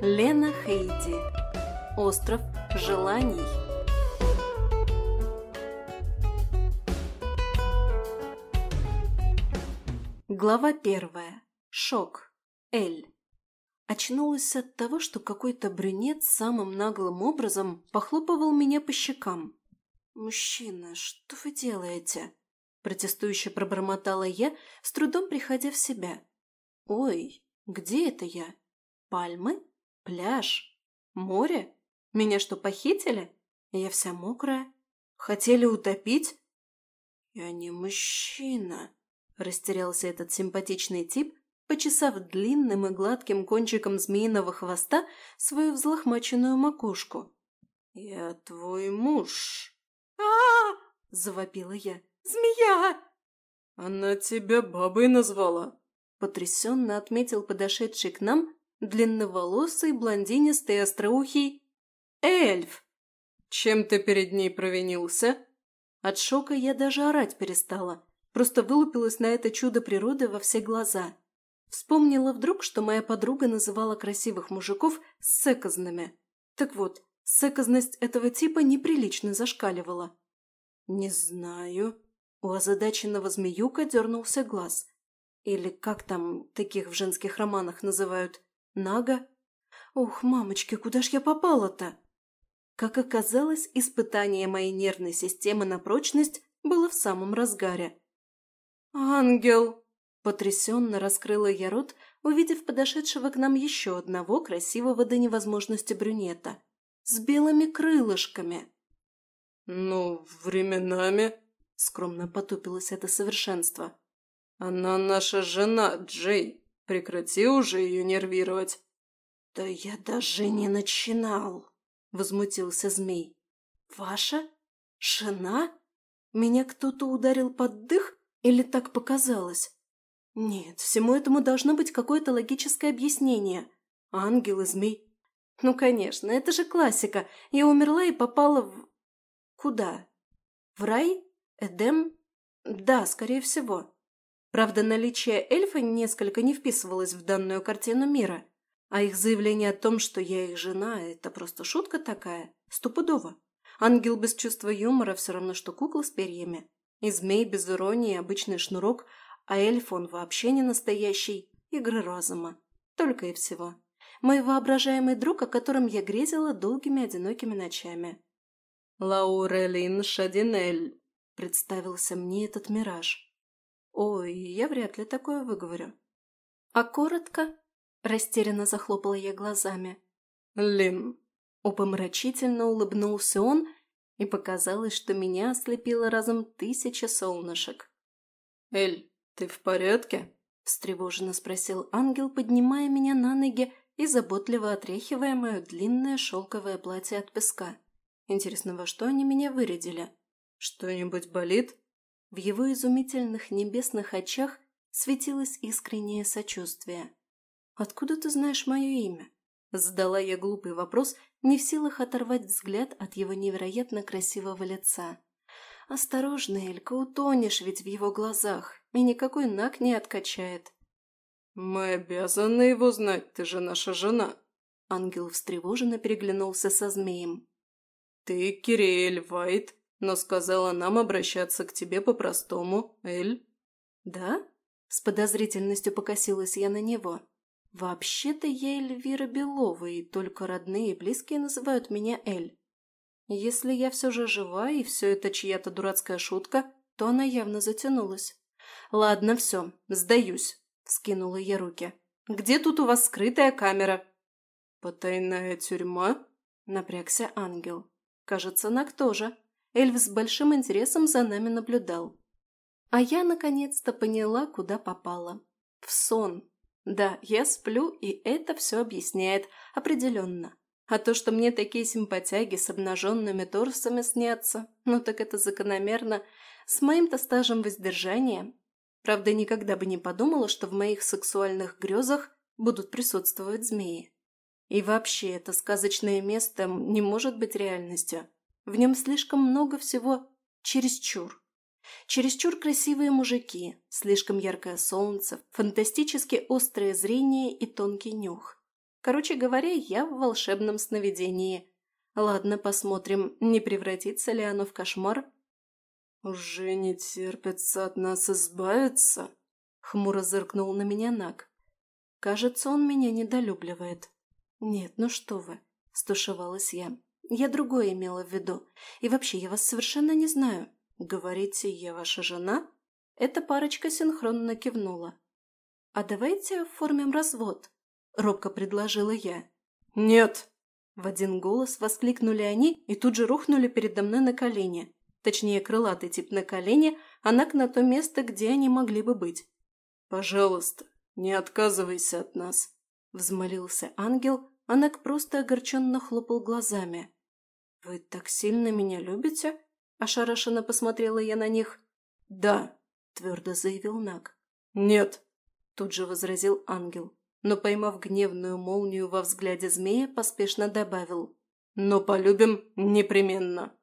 Лена Хейди. Остров желаний. Глава первая. Шок. Эль очнулась от того, что какой-то брюнет самым наглым образом похлопывал меня по щекам. «Мужчина, что вы делаете?» – протестующе пробормотала я, с трудом приходя в себя. «Ой, где это я? Пальмы? Пляж? Море? Меня что, похитили? Я вся мокрая? Хотели утопить?» «Я не мужчина», – растерялся этот симпатичный тип, почесав длинным и гладким кончиком змеиного хвоста свою взлохмаченную макушку. «Я твой муж!» а, -а, -а, -а завопила я. «Змея!» «Она тебя бабой назвала!» Потрясенно отметил подошедший к нам длинноволосый, блондинистый, остроухий эльф. «Чем ты перед ней провинился?» От шока я даже орать перестала, просто вылупилась на это чудо природы во все глаза. Вспомнила вдруг, что моя подруга называла красивых мужиков секозными. Так вот, секозность этого типа неприлично зашкаливала. «Не знаю». У озадаченного змеюка дернулся глаз. Или как там таких в женских романах называют? Нага? «Ух, мамочки, куда ж я попала-то?» Как оказалось, испытание моей нервной системы на прочность было в самом разгаре. «Ангел!» Потрясенно раскрыла я рот, увидев подошедшего к нам еще одного красивого до невозможности брюнета. С белыми крылышками. «Ну, временами...» — скромно потупилось это совершенство. «Она наша жена, Джей. Прекрати уже ее нервировать». «Да я даже не начинал!» — возмутился змей. «Ваша? Жена? Меня кто-то ударил под дых или так показалось?» Нет, всему этому должно быть какое-то логическое объяснение. Ангел и змей. Ну, конечно, это же классика. Я умерла и попала в... Куда? В рай? Эдем? Да, скорее всего. Правда, наличие эльфа несколько не вписывалось в данную картину мира. А их заявление о том, что я их жена, это просто шутка такая, стопудово. Ангел без чувства юмора все равно, что кукла с перьями. И змей без иронии, обычный шнурок, а эльф он вообще не настоящий, игры разума. Только и всего. Мой воображаемый друг, о котором я грезила долгими одинокими ночами. «Лаурелин Шадинель», — представился мне этот мираж. «Ой, я вряд ли такое выговорю». «А коротко?» — растерянно захлопала я глазами. «Лин». Упомрачительно улыбнулся он, и показалось, что меня ослепило разом тысяча солнышек. «Эль, «Ты в порядке?» – встревоженно спросил ангел, поднимая меня на ноги и заботливо отряхивая мое длинное шелковое платье от песка. Интересно, во что они меня вырядили? «Что-нибудь болит?» В его изумительных небесных очах светилось искреннее сочувствие. «Откуда ты знаешь мое имя?» Задала я глупый вопрос, не в силах оторвать взгляд от его невероятно красивого лица. «Осторожно, Элька, утонешь ведь в его глазах!» И никакой наг не откачает. «Мы обязаны его знать, ты же наша жена!» Ангел встревоженно переглянулся со змеем. «Ты Кириэль Вайт, но сказала нам обращаться к тебе по-простому, Эль». «Да?» – с подозрительностью покосилась я на него. «Вообще-то я Эльвира Белова, и только родные и близкие называют меня Эль. Если я все же жива, и все это чья-то дурацкая шутка, то она явно затянулась. «Ладно, все, сдаюсь», — скинула я руки. «Где тут у вас скрытая камера?» «Потайная тюрьма?» — напрягся ангел. «Кажется, Нак тоже». Эльф с большим интересом за нами наблюдал. А я наконец-то поняла, куда попала. В сон. Да, я сплю, и это все объясняет, определенно. А то, что мне такие симпатяги с обнаженными торсами снятся, ну так это закономерно, с моим-то стажем воздержания, правда, никогда бы не подумала, что в моих сексуальных грезах будут присутствовать змеи. И вообще, это сказочное место не может быть реальностью. В нем слишком много всего чересчур. Чересчур красивые мужики, слишком яркое солнце, фантастически острое зрение и тонкий нюх. Короче говоря, я в волшебном сновидении. Ладно, посмотрим, не превратится ли оно в кошмар «Уже не терпится от нас избавиться?» — хмуро зыркнул на меня Наг. «Кажется, он меня недолюбливает». «Нет, ну что вы!» — стушевалась я. «Я другое имела в виду. И вообще, я вас совершенно не знаю. Говорите, я ваша жена?» Эта парочка синхронно кивнула. «А давайте оформим развод», — робко предложила я. «Нет!» — в один голос воскликнули они и тут же рухнули передо мной на колени точнее крылатый тип на колени, Анакна то место, где они могли бы быть. «Пожалуйста, не отказывайся от нас», — взмолился ангел, Анак просто огорченно хлопал глазами. «Вы так сильно меня любите?» – ошарашенно посмотрела я на них. «Да», – твердо заявил Нак. «Нет», – тут же возразил ангел, но, поймав гневную молнию во взгляде змея, поспешно добавил. «Но полюбим непременно».